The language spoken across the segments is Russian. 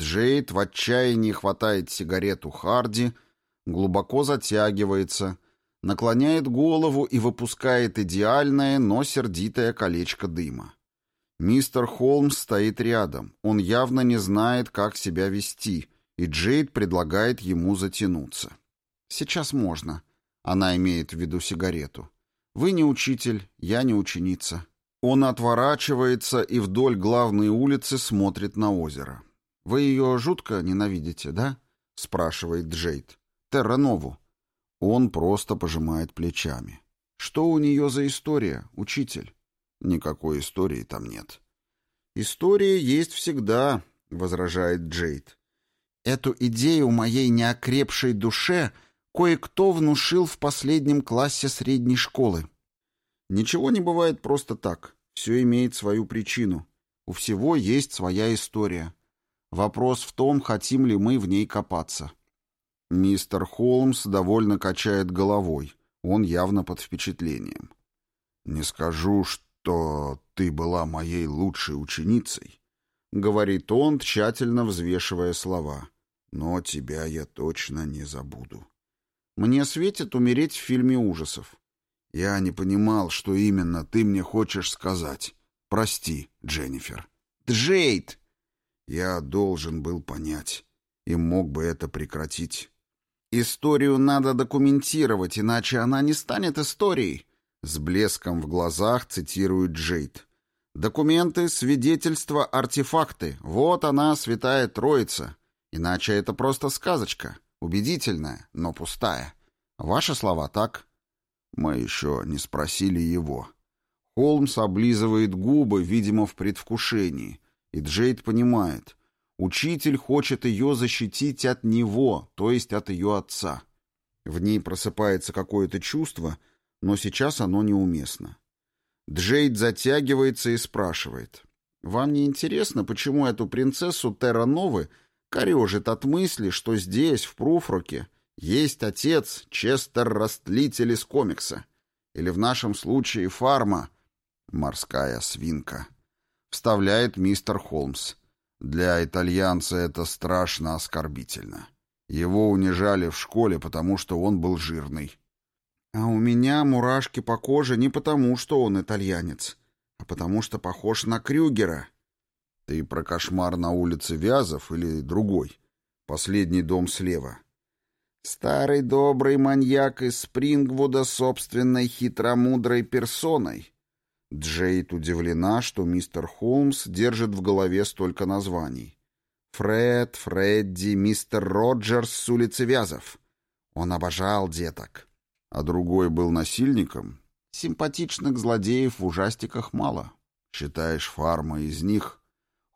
Джейд в отчаянии хватает сигарету Харди, глубоко затягивается, наклоняет голову и выпускает идеальное, но сердитое колечко дыма. Мистер Холмс стоит рядом. Он явно не знает, как себя вести, и Джейд предлагает ему затянуться. «Сейчас можно». Она имеет в виду сигарету. «Вы не учитель, я не ученица». Он отворачивается и вдоль главной улицы смотрит на озеро. «Вы ее жутко ненавидите, да?» — спрашивает Джейд. «Терранову». Он просто пожимает плечами. «Что у нее за история, учитель?» Никакой истории там нет. История есть всегда, возражает Джейд. Эту идею моей неокрепшей душе кое-кто внушил в последнем классе средней школы. Ничего не бывает просто так. Все имеет свою причину. У всего есть своя история. Вопрос в том, хотим ли мы в ней копаться. Мистер Холмс довольно качает головой. Он явно под впечатлением. «Не скажу, что ты была моей лучшей ученицей», — говорит он, тщательно взвешивая слова. «Но тебя я точно не забуду». Мне светит умереть в фильме ужасов. Я не понимал, что именно ты мне хочешь сказать. Прости, Дженнифер. Джейд! Я должен был понять и мог бы это прекратить. Историю надо документировать, иначе она не станет историей. С блеском в глазах цитирует Джейд. «Документы, свидетельства, артефакты. Вот она, святая троица. Иначе это просто сказочка. Убедительная, но пустая. Ваши слова так?» Мы еще не спросили его. Холмс облизывает губы, видимо, в предвкушении. И Джейд понимает. Учитель хочет ее защитить от него, то есть от ее отца. В ней просыпается какое-то чувство — но сейчас оно неуместно. Джейд затягивается и спрашивает. «Вам не интересно, почему эту принцессу Терра Новы корежит от мысли, что здесь, в Пруфроке, есть отец Честер-растлитель из комикса? Или в нашем случае фарма, морская свинка?» Вставляет мистер Холмс. Для итальянца это страшно оскорбительно. Его унижали в школе, потому что он был жирный. А у меня мурашки по коже не потому, что он итальянец, а потому что похож на Крюгера. Ты про кошмар на улице Вязов или другой? Последний дом слева. Старый добрый маньяк из Спрингвуда собственной хитромудрой персоной. Джейд удивлена, что мистер Холмс держит в голове столько названий. Фред, Фредди, мистер Роджерс с улицы Вязов. Он обожал деток а другой был насильником, симпатичных злодеев в ужастиках мало. Считаешь, фарма из них?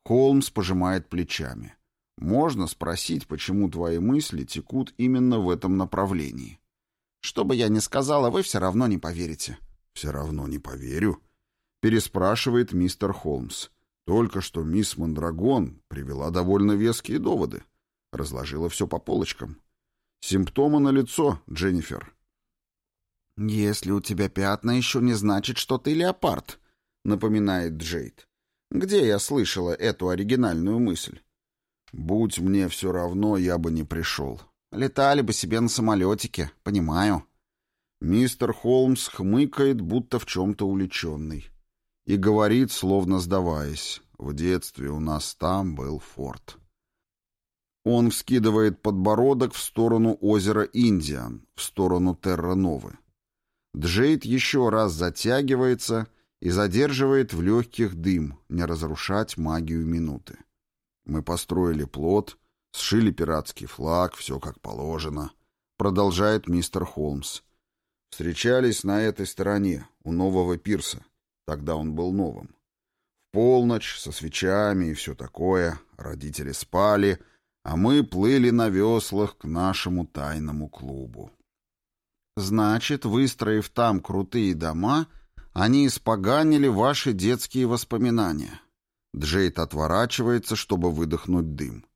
Холмс пожимает плечами. Можно спросить, почему твои мысли текут именно в этом направлении. Что бы я ни сказала, вы все равно не поверите. Все равно не поверю. Переспрашивает мистер Холмс. Только что мисс Мандрагон привела довольно веские доводы. Разложила все по полочкам. Симптомы на лицо, Дженнифер. «Если у тебя пятна, еще не значит, что ты леопард», — напоминает Джейд. «Где я слышала эту оригинальную мысль?» «Будь мне все равно, я бы не пришел. Летали бы себе на самолетике, понимаю». Мистер Холмс хмыкает, будто в чем-то увлеченный. И говорит, словно сдаваясь, «В детстве у нас там был форт». Он вскидывает подбородок в сторону озера Индиан, в сторону Терра-Новы. Джейд еще раз затягивается и задерживает в легких дым, не разрушать магию минуты. Мы построили плот, сшили пиратский флаг, все как положено. Продолжает мистер Холмс. Встречались на этой стороне, у нового пирса. Тогда он был новым. В полночь, со свечами и все такое, родители спали, а мы плыли на веслах к нашему тайному клубу. Значит, выстроив там крутые дома, они испоганили ваши детские воспоминания. Джейд отворачивается, чтобы выдохнуть дым.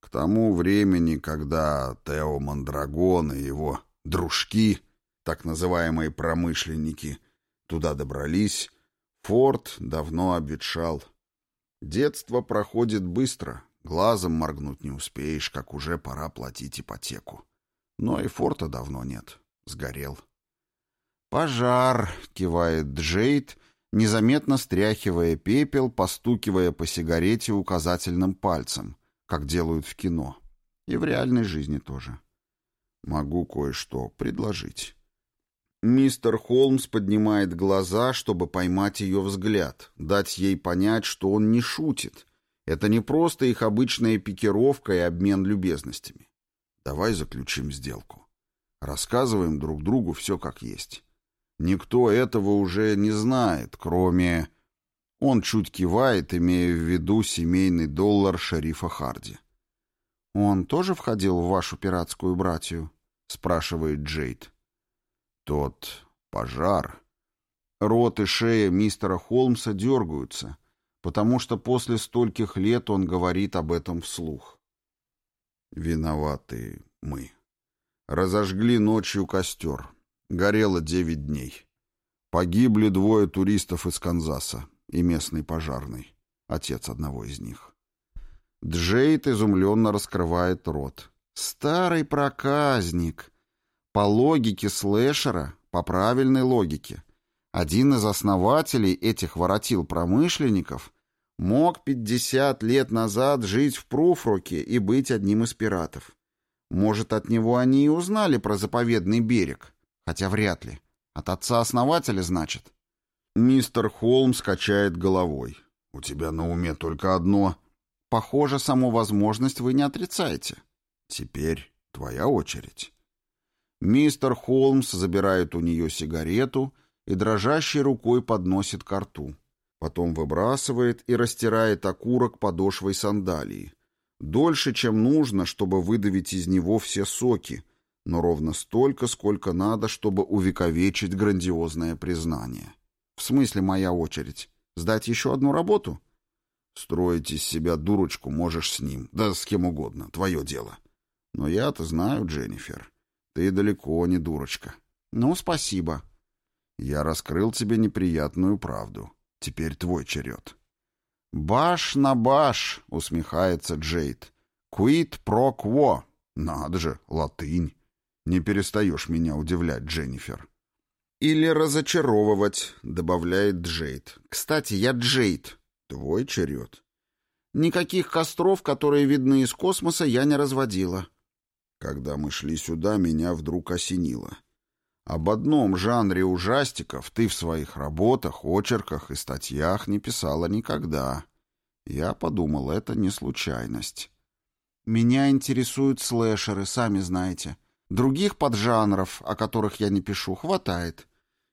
К тому времени, когда Тео Мандрагон и его дружки, так называемые промышленники, туда добрались, форт давно обветшал. Детство проходит быстро, Глазом моргнуть не успеешь, как уже пора платить ипотеку. Но и форта давно нет. Сгорел. «Пожар!» — кивает Джейд, незаметно стряхивая пепел, постукивая по сигарете указательным пальцем, как делают в кино. И в реальной жизни тоже. Могу кое-что предложить. Мистер Холмс поднимает глаза, чтобы поймать ее взгляд, дать ей понять, что он не шутит. Это не просто их обычная пикировка и обмен любезностями. Давай заключим сделку. Рассказываем друг другу все как есть. Никто этого уже не знает, кроме... Он чуть кивает, имея в виду семейный доллар шерифа Харди. «Он тоже входил в вашу пиратскую братью?» — спрашивает Джейд. «Тот пожар...» Рот и шея мистера Холмса дергаются, потому что после стольких лет он говорит об этом вслух. «Виноваты мы. Разожгли ночью костер. Горело девять дней. Погибли двое туристов из Канзаса и местный пожарный, отец одного из них. Джейд изумленно раскрывает рот. «Старый проказник!» По логике слэшера, по правильной логике, один из основателей этих воротил-промышленников мог 50 лет назад жить в Пруфруке и быть одним из пиратов. Может, от него они и узнали про заповедный берег, Хотя вряд ли. От отца-основателя, значит. Мистер Холмс качает головой. У тебя на уме только одно. Похоже, саму возможность вы не отрицаете. Теперь твоя очередь. Мистер Холмс забирает у нее сигарету и дрожащей рукой подносит ко рту. Потом выбрасывает и растирает окурок подошвой сандалии. Дольше, чем нужно, чтобы выдавить из него все соки — но ровно столько, сколько надо, чтобы увековечить грандиозное признание. В смысле моя очередь? Сдать еще одну работу? Строить из себя дурочку можешь с ним, да с кем угодно, твое дело. Но я-то знаю, Дженнифер, ты далеко не дурочка. Ну, спасибо. Я раскрыл тебе неприятную правду. Теперь твой черед. «Баш на баш», — усмехается Джейд. «Quid pro quo». Надо же, латынь. Не перестаешь меня удивлять, Дженнифер. Или разочаровывать, добавляет Джейд. Кстати, я Джейд. Твой черед. Никаких костров, которые видны из космоса, я не разводила. Когда мы шли сюда, меня вдруг осенило. Об одном жанре ужастиков ты в своих работах, очерках и статьях не писала никогда. Я подумал, это не случайность. Меня интересуют слэшеры, сами знаете. Других поджанров, о которых я не пишу, хватает.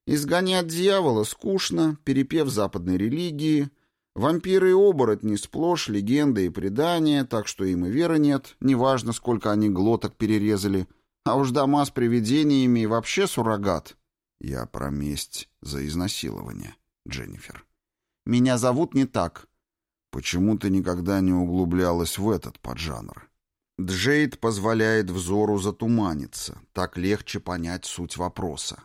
Изгонять дьявола скучно, перепев западной религии. Вампиры и оборотни сплошь легенды и предания, так что им и веры нет, неважно, сколько они глоток перерезали. А уж дома с привидениями и вообще суррогат. Я про месть за изнасилование, Дженнифер. Меня зовут не так. Почему ты никогда не углублялась в этот поджанр? Джейд позволяет взору затуманиться, так легче понять суть вопроса.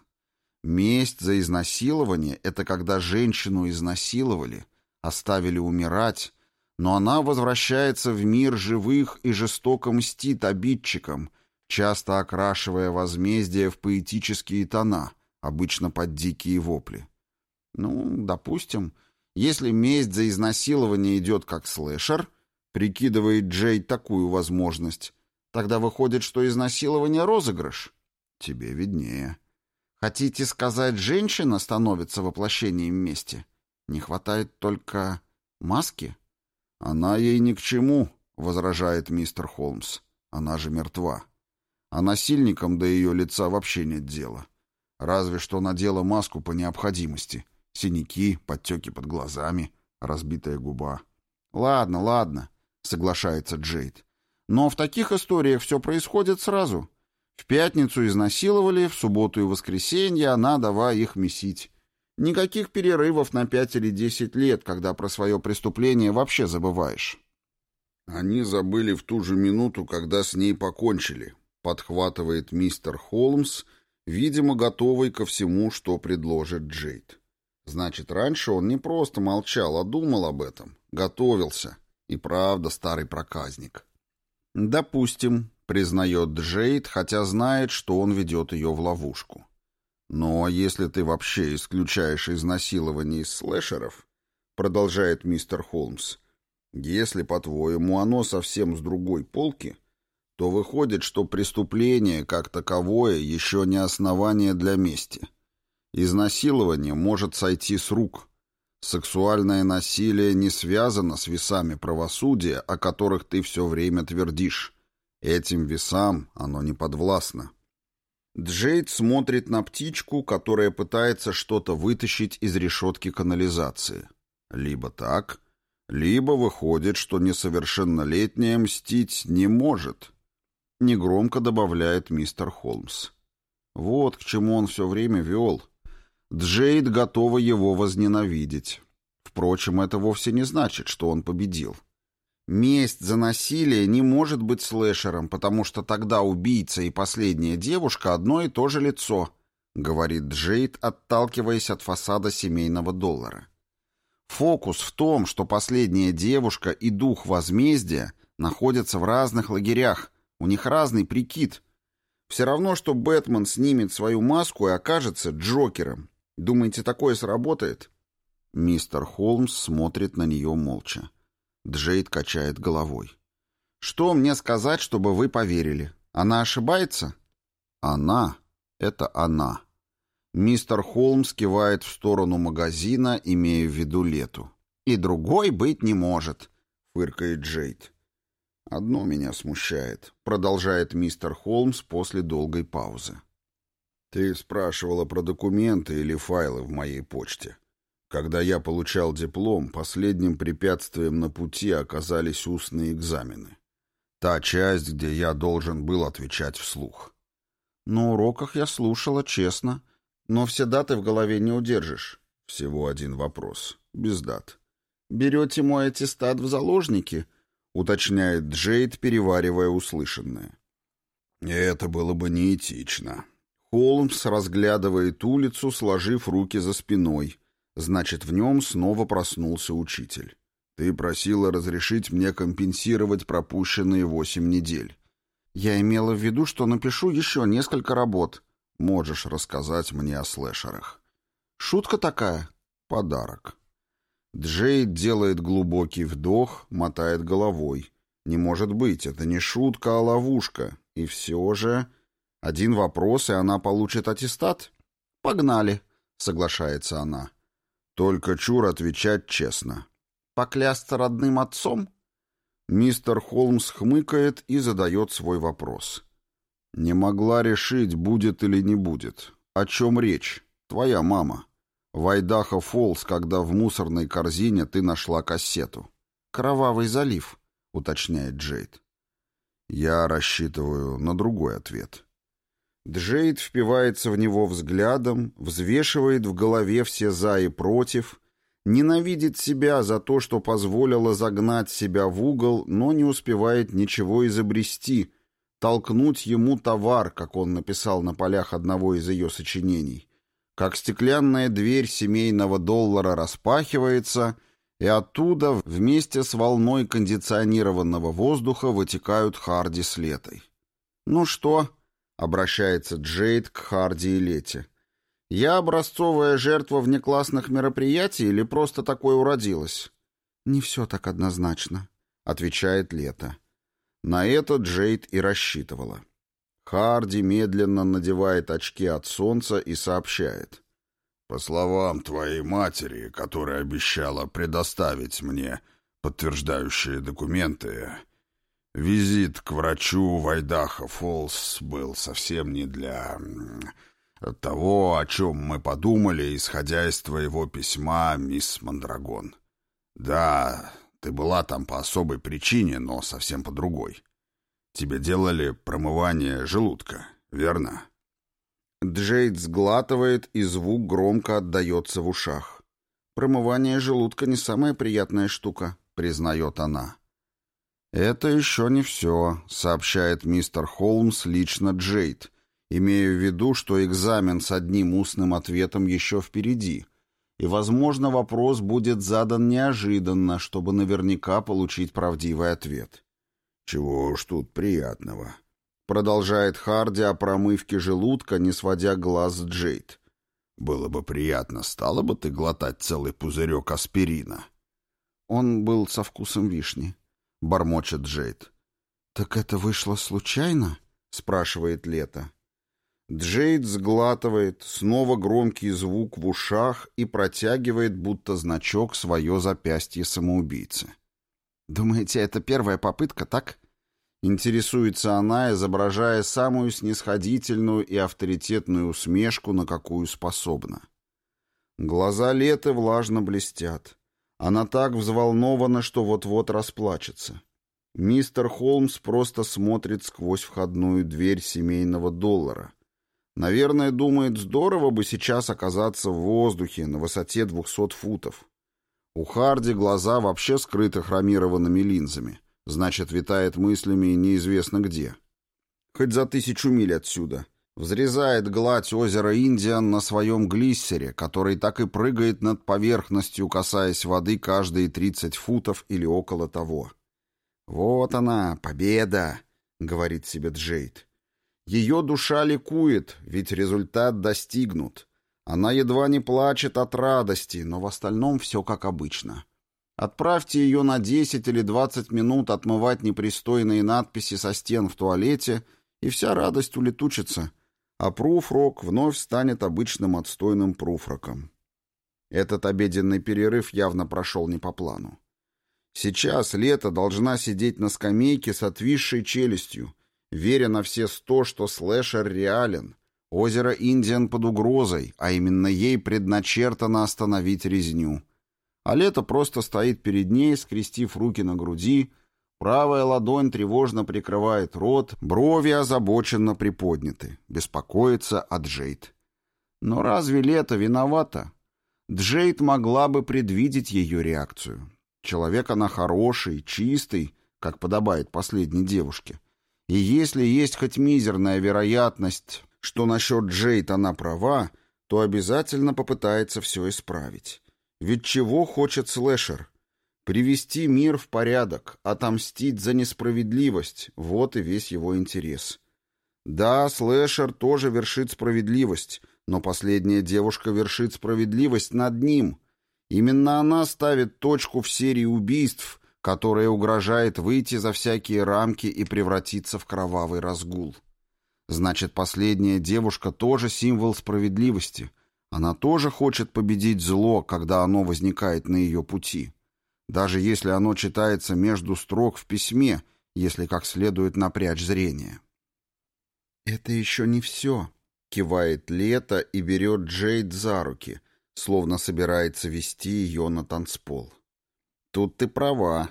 Месть за изнасилование — это когда женщину изнасиловали, оставили умирать, но она возвращается в мир живых и жестоко мстит обидчикам, часто окрашивая возмездие в поэтические тона, обычно под дикие вопли. Ну, допустим, если месть за изнасилование идет как слэшер — Прикидывает Джей такую возможность. Тогда выходит, что изнасилование — розыгрыш. Тебе виднее. Хотите сказать, женщина становится воплощением мести? Не хватает только маски? Она ей ни к чему, возражает мистер Холмс. Она же мертва. А насильникам до ее лица вообще нет дела. Разве что надела маску по необходимости. Синяки, подтеки под глазами, разбитая губа. Ладно, ладно соглашается Джейд. Но в таких историях все происходит сразу. В пятницу изнасиловали, в субботу и воскресенье она давай их месить. Никаких перерывов на пять или десять лет, когда про свое преступление вообще забываешь. Они забыли в ту же минуту, когда с ней покончили, подхватывает мистер Холмс, видимо, готовый ко всему, что предложит Джейд. Значит, раньше он не просто молчал, а думал об этом, готовился. И правда старый проказник. Допустим, признает Джейд, хотя знает, что он ведет ее в ловушку. Но если ты вообще исключаешь изнасилование из слэшеров, продолжает мистер Холмс, если, по-твоему, оно совсем с другой полки, то выходит, что преступление, как таковое, еще не основание для мести. Изнасилование может сойти с рук. Сексуальное насилие не связано с весами правосудия, о которых ты все время твердишь. Этим весам оно не подвластно. Джейд смотрит на птичку, которая пытается что-то вытащить из решетки канализации. Либо так, либо выходит, что несовершеннолетняя мстить не может. Негромко добавляет мистер Холмс. Вот к чему он все время вел. Джейд готова его возненавидеть. Впрочем, это вовсе не значит, что он победил. Месть за насилие не может быть слэшером, потому что тогда убийца и последняя девушка одно и то же лицо, говорит Джейд, отталкиваясь от фасада семейного доллара. Фокус в том, что последняя девушка и дух возмездия находятся в разных лагерях, у них разный прикид. Все равно, что Бэтмен снимет свою маску и окажется Джокером. Думаете, такое сработает? Мистер Холмс смотрит на нее молча. Джейд качает головой. «Что мне сказать, чтобы вы поверили? Она ошибается?» «Она — это она». Мистер Холмс кивает в сторону магазина, имея в виду Лету. «И другой быть не может», — фыркает Джейд. «Одно меня смущает», — продолжает мистер Холмс после долгой паузы. «Ты спрашивала про документы или файлы в моей почте. Когда я получал диплом, последним препятствием на пути оказались устные экзамены. Та часть, где я должен был отвечать вслух. На уроках я слушала честно, но все даты в голове не удержишь. Всего один вопрос. Без дат. «Берете мой аттестат в заложники?» — уточняет Джейд, переваривая услышанное. «Это было бы неэтично». Холмс разглядывает улицу, сложив руки за спиной — Значит, в нем снова проснулся учитель. Ты просила разрешить мне компенсировать пропущенные восемь недель. Я имела в виду, что напишу еще несколько работ. Можешь рассказать мне о слэшерах. Шутка такая. Подарок. Джейд делает глубокий вдох, мотает головой. Не может быть, это не шутка, а ловушка. И все же... Один вопрос, и она получит аттестат? Погнали, соглашается она. Только чур отвечать честно. Поклясться родным отцом? Мистер Холмс хмыкает и задает свой вопрос. Не могла решить, будет или не будет. О чем речь? Твоя мама. Вайдаха Фолс, когда в мусорной корзине ты нашла кассету. «Кровавый залив», — уточняет Джейд. Я рассчитываю на другой ответ. Джейд впивается в него взглядом, взвешивает в голове все «за» и «против», ненавидит себя за то, что позволила загнать себя в угол, но не успевает ничего изобрести, толкнуть ему товар, как он написал на полях одного из ее сочинений. Как стеклянная дверь семейного доллара распахивается, и оттуда вместе с волной кондиционированного воздуха вытекают Харди с Летой. «Ну что?» Обращается Джейд к Харди и Лете. «Я образцовая жертва внеклассных мероприятий или просто такое уродилась?» «Не все так однозначно», — отвечает Лето. На это Джейд и рассчитывала. Харди медленно надевает очки от солнца и сообщает. «По словам твоей матери, которая обещала предоставить мне подтверждающие документы, Визит к врачу Вайдаха Фолс был совсем не для того, о чем мы подумали, исходя из твоего письма, мисс Мандрагон. Да, ты была там по особой причине, но совсем по другой. Тебе делали промывание желудка, верно? Джейд сглатывает, и звук громко отдается в ушах. «Промывание желудка не самая приятная штука», — признает она. «Это еще не все», — сообщает мистер Холмс лично Джейд, имея в виду, что экзамен с одним устным ответом еще впереди, и, возможно, вопрос будет задан неожиданно, чтобы наверняка получить правдивый ответ. «Чего уж тут приятного», — продолжает Харди о промывке желудка, не сводя глаз с Джейд. «Было бы приятно, стало бы ты глотать целый пузырек аспирина». Он был со вкусом вишни, — бормочет Джейд. «Так это вышло случайно?» — спрашивает Лето. Джейд сглатывает, снова громкий звук в ушах и протягивает, будто значок, свое запястье самоубийцы. «Думаете, это первая попытка, так?» Интересуется она, изображая самую снисходительную и авторитетную усмешку, на какую способна. Глаза Леты влажно блестят. Она так взволнована, что вот-вот расплачется. Мистер Холмс просто смотрит сквозь входную дверь семейного доллара — Наверное, думает, здорово бы сейчас оказаться в воздухе на высоте 200 футов. У Харди глаза вообще скрыты хромированными линзами. Значит, витает мыслями неизвестно где. Хоть за тысячу миль отсюда. Взрезает гладь озера Индиан на своем глиссере, который так и прыгает над поверхностью, касаясь воды каждые 30 футов или около того. «Вот она, победа!» — говорит себе Джейд. Ее душа ликует, ведь результат достигнут. Она едва не плачет от радости, но в остальном все как обычно. Отправьте ее на 10 или 20 минут отмывать непристойные надписи со стен в туалете, и вся радость улетучится, а пруфрок вновь станет обычным отстойным пруфроком. Этот обеденный перерыв явно прошел не по плану. Сейчас Лето должна сидеть на скамейке с отвисшей челюстью, веря на все сто, что слэшер реален. Озеро Индиан под угрозой, а именно ей предначертано остановить резню. А лето просто стоит перед ней, скрестив руки на груди, правая ладонь тревожно прикрывает рот, брови озабоченно приподняты, беспокоится о Джейд. Но разве лето виновата? Джейд могла бы предвидеть ее реакцию. Человек она хороший, чистый, как подобает последней девушке. И если есть хоть мизерная вероятность, что насчет Джейд она права, то обязательно попытается все исправить. Ведь чего хочет слэшер? Привести мир в порядок, отомстить за несправедливость — вот и весь его интерес. Да, слэшер тоже вершит справедливость, но последняя девушка вершит справедливость над ним. Именно она ставит точку в серии убийств, которая угрожает выйти за всякие рамки и превратиться в кровавый разгул. Значит, последняя девушка тоже символ справедливости. Она тоже хочет победить зло, когда оно возникает на ее пути. Даже если оно читается между строк в письме, если как следует напрячь зрение. «Это еще не все», — кивает Лето и берет Джейд за руки, словно собирается вести ее на танцпол. «Тут ты права»,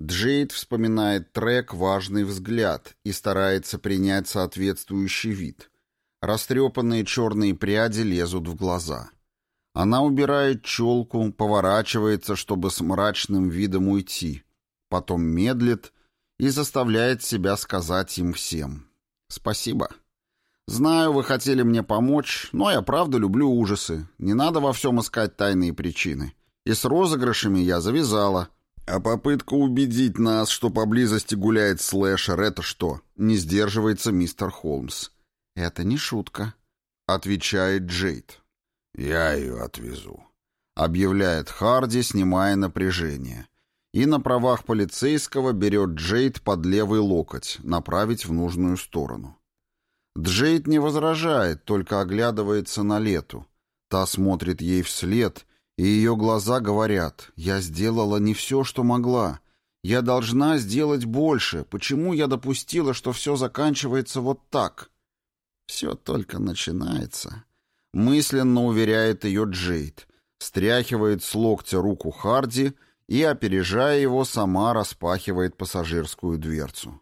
Джейд вспоминает трек «Важный взгляд» и старается принять соответствующий вид. Растрепанные черные пряди лезут в глаза. Она убирает челку, поворачивается, чтобы с мрачным видом уйти. Потом медлит и заставляет себя сказать им всем. «Спасибо. Знаю, вы хотели мне помочь, но я правда люблю ужасы. Не надо во всем искать тайные причины. И с розыгрышами я завязала». А попытка убедить нас, что поблизости гуляет слэшер, это что? Не сдерживается мистер Холмс. Это не шутка, отвечает Джейд. Я ее отвезу, объявляет Харди, снимая напряжение. И на правах полицейского берет Джейд под левый локоть, направить в нужную сторону. Джейд не возражает, только оглядывается на лету. Та смотрит ей вслед и ее глаза говорят, я сделала не все, что могла. Я должна сделать больше. Почему я допустила, что все заканчивается вот так? Все только начинается. Мысленно уверяет ее Джейд. Стряхивает с локтя руку Харди и, опережая его, сама распахивает пассажирскую дверцу.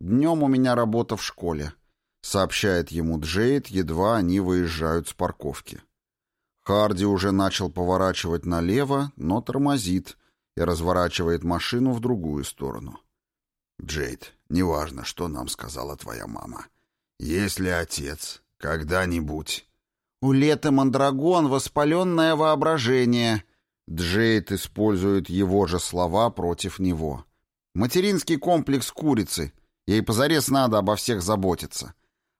«Днем у меня работа в школе», — сообщает ему Джейд, едва они выезжают с парковки. Харди уже начал поворачивать налево, но тормозит и разворачивает машину в другую сторону. «Джейд, неважно, что нам сказала твоя мама. Если отец когда-нибудь...» «У Леты Мандрагон воспаленное воображение». Джейд использует его же слова против него. «Материнский комплекс курицы. Ей позарез надо обо всех заботиться.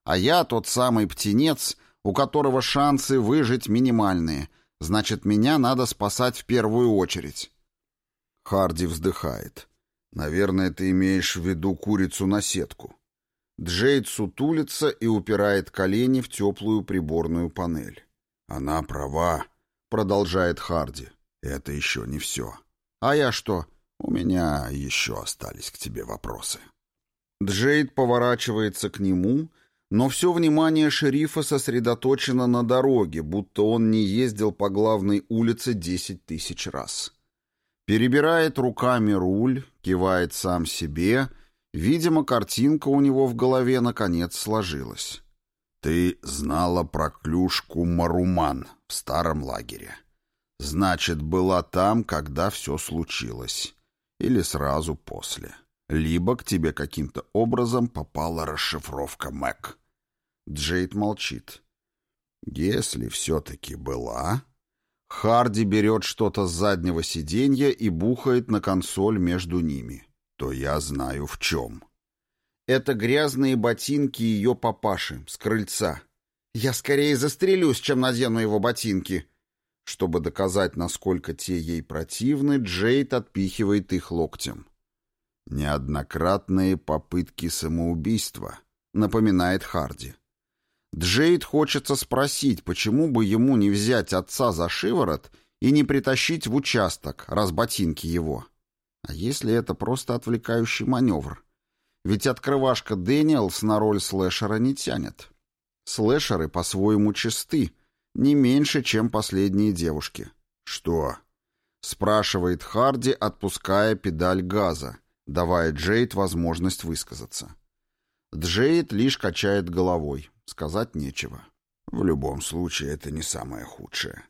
А я тот самый птенец, у которого шансы выжить минимальные. Значит, меня надо спасать в первую очередь». Харди вздыхает. «Наверное, ты имеешь в виду курицу на сетку». Джейд сутулится и упирает колени в теплую приборную панель. «Она права», — продолжает Харди. «Это еще не все». «А я что?» «У меня еще остались к тебе вопросы». Джейд поворачивается к нему, но все внимание шерифа сосредоточено на дороге, будто он не ездил по главной улице десять тысяч раз. Перебирает руками руль, кивает сам себе — Видимо, картинка у него в голове наконец сложилась. «Ты знала про клюшку Маруман в старом лагере. Значит, была там, когда все случилось. Или сразу после. Либо к тебе каким-то образом попала расшифровка Мэг». Джейд молчит. «Если все-таки была...» Харди берет что-то с заднего сиденья и бухает на консоль между ними то я знаю в чем. Это грязные ботинки ее папаши с крыльца. Я скорее застрелюсь, чем надену его ботинки. Чтобы доказать, насколько те ей противны, Джейд отпихивает их локтем. «Неоднократные попытки самоубийства», — напоминает Харди. Джейд хочется спросить, почему бы ему не взять отца за шиворот и не притащить в участок, раз ботинки его. А если это просто отвлекающий маневр? Ведь открывашка Дэниелс на роль слэшера не тянет. Слэшеры по-своему чисты, не меньше, чем последние девушки. «Что?» — спрашивает Харди, отпуская педаль газа, давая Джейд возможность высказаться. Джейд лишь качает головой. Сказать нечего. В любом случае, это не самое худшее.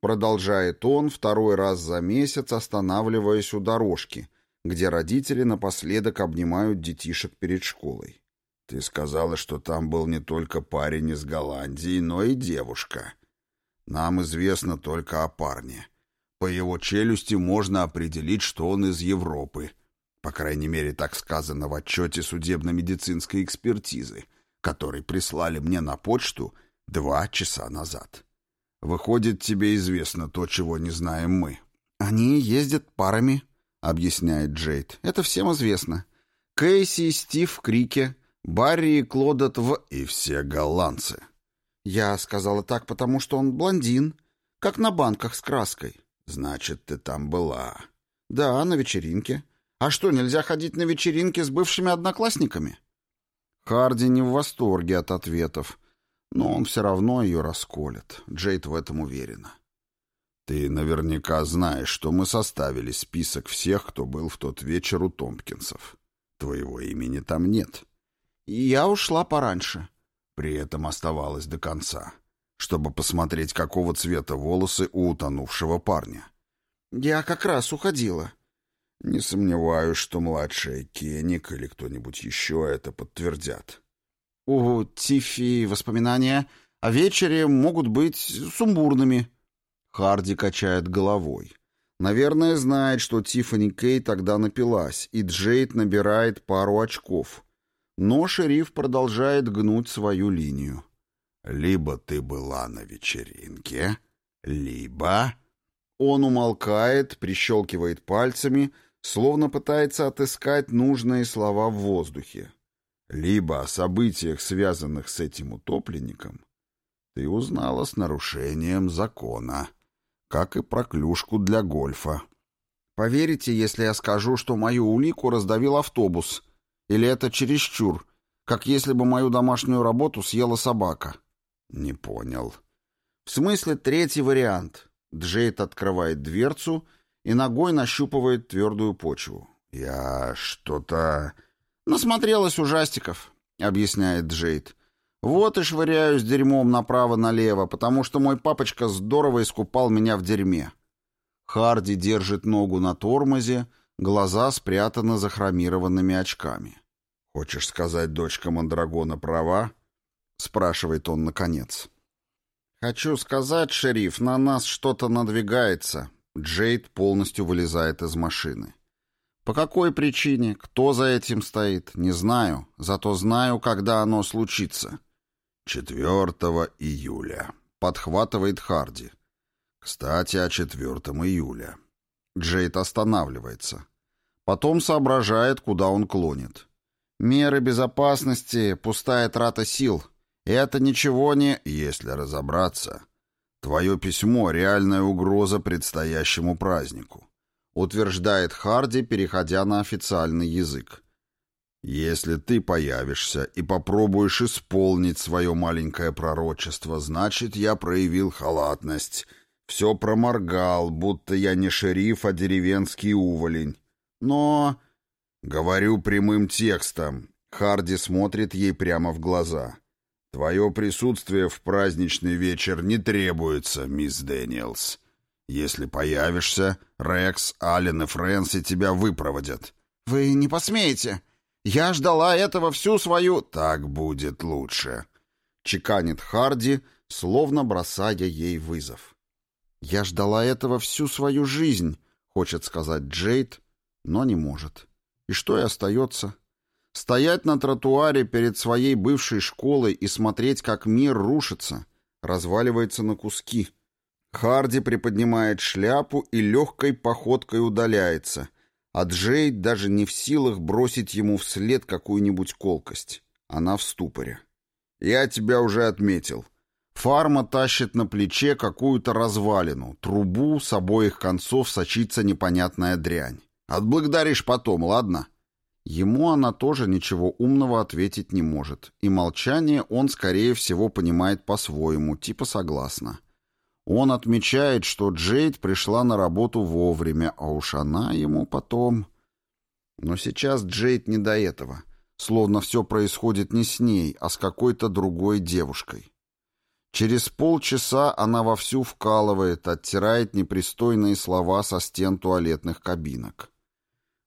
Продолжает он второй раз за месяц, останавливаясь у дорожки, где родители напоследок обнимают детишек перед школой. «Ты сказала, что там был не только парень из Голландии, но и девушка. Нам известно только о парне. По его челюсти можно определить, что он из Европы. По крайней мере, так сказано в отчете судебно-медицинской экспертизы, который прислали мне на почту два часа назад». Выходит, тебе известно то, чего не знаем мы. Они ездят парами, объясняет Джейд. Это всем известно. Кейси и Стив в Крике, Барри и Клодот в... И все голландцы. Я сказала так, потому что он блондин, как на банках с краской. Значит, ты там была. Да, на вечеринке. А что, нельзя ходить на вечеринки с бывшими одноклассниками? Харди не в восторге от ответов. Но он все равно ее расколет. Джейд в этом уверена. «Ты наверняка знаешь, что мы составили список всех, кто был в тот вечер у Томпкинсов. Твоего имени там нет». «Я ушла пораньше». При этом оставалась до конца, чтобы посмотреть, какого цвета волосы у утонувшего парня. «Я как раз уходила». «Не сомневаюсь, что младшая Кеник или кто-нибудь еще это подтвердят». У Тифи воспоминания о вечере могут быть сумбурными. Харди качает головой. Наверное, знает, что Тиффани Кей тогда напилась, и Джейд набирает пару очков. Но шериф продолжает гнуть свою линию. «Либо ты была на вечеринке, либо...» Он умолкает, прищелкивает пальцами, словно пытается отыскать нужные слова в воздухе либо о событиях, связанных с этим утопленником, ты узнала с нарушением закона, как и про клюшку для гольфа. Поверите, если я скажу, что мою улику раздавил автобус? Или это чересчур, как если бы мою домашнюю работу съела собака? Не понял. В смысле третий вариант. Джейд открывает дверцу и ногой нащупывает твердую почву. Я что-то... «Насмотрелась ужастиков», — объясняет Джейд. «Вот и швыряюсь дерьмом направо-налево, потому что мой папочка здорово искупал меня в дерьме». Харди держит ногу на тормозе, глаза спрятаны за хромированными очками. «Хочешь сказать, дочка Мандрагона права?» — спрашивает он наконец. «Хочу сказать, шериф, на нас что-то надвигается». Джейд полностью вылезает из машины. По какой причине, кто за этим стоит, не знаю, зато знаю, когда оно случится. 4 июля. Подхватывает Харди. Кстати, о 4 июля. Джейд останавливается. Потом соображает, куда он клонит. Меры безопасности, пустая трата сил. Это ничего не... Если разобраться, твое письмо — реальная угроза предстоящему празднику, утверждает Харди, переходя на официальный язык. Если ты появишься и попробуешь исполнить свое маленькое пророчество, значит, я проявил халатность, все проморгал, будто я не шериф, а деревенский уволень. Но... Говорю прямым текстом. Харди смотрит ей прямо в глаза. Твое присутствие в праздничный вечер не требуется, мисс Дэниелс. Если появишься, Рекс, Аллен и Фрэнси тебя выпроводят. Вы не посмеете. Я ждала этого всю свою... Так будет лучше. Чеканит Харди, словно бросая ей вызов. Я ждала этого всю свою жизнь, хочет сказать Джейд, но не может. И что и остается? Стоять на тротуаре перед своей бывшей школой и смотреть, как мир рушится, разваливается на куски. Харди приподнимает шляпу и легкой походкой удаляется, а Джейд даже не в силах бросить ему вслед какую-нибудь колкость. Она в ступоре. «Я тебя уже отметил». Фарма тащит на плече какую-то развалину, трубу, с обоих концов сочится непонятная дрянь. Отблагодаришь потом, ладно?» Ему она тоже ничего умного ответить не может, и молчание он, скорее всего, понимает по-своему, типа согласно. Он отмечает, что Джейд пришла на работу вовремя, а уж она ему потом... Но сейчас Джейд не до этого, словно все происходит не с ней, а с какой-то другой девушкой. Через полчаса она вовсю вкалывает, оттирает непристойные слова со стен туалетных кабинок.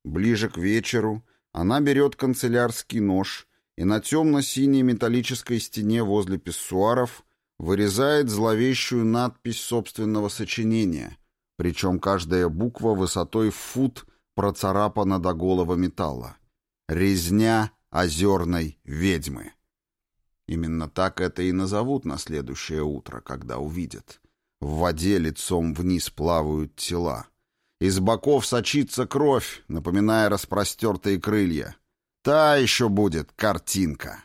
Ближе к вечеру она берет канцелярский нож и на темно-синей металлической стене возле писсуаров вырезает зловещую надпись собственного сочинения, причем каждая буква высотой в фут процарапана до голого металла. «Резня озерной ведьмы». Именно так это и назовут на следующее утро, когда увидят. В воде лицом вниз плавают тела. Из боков сочится кровь, напоминая распростертые крылья. Та еще будет картинка.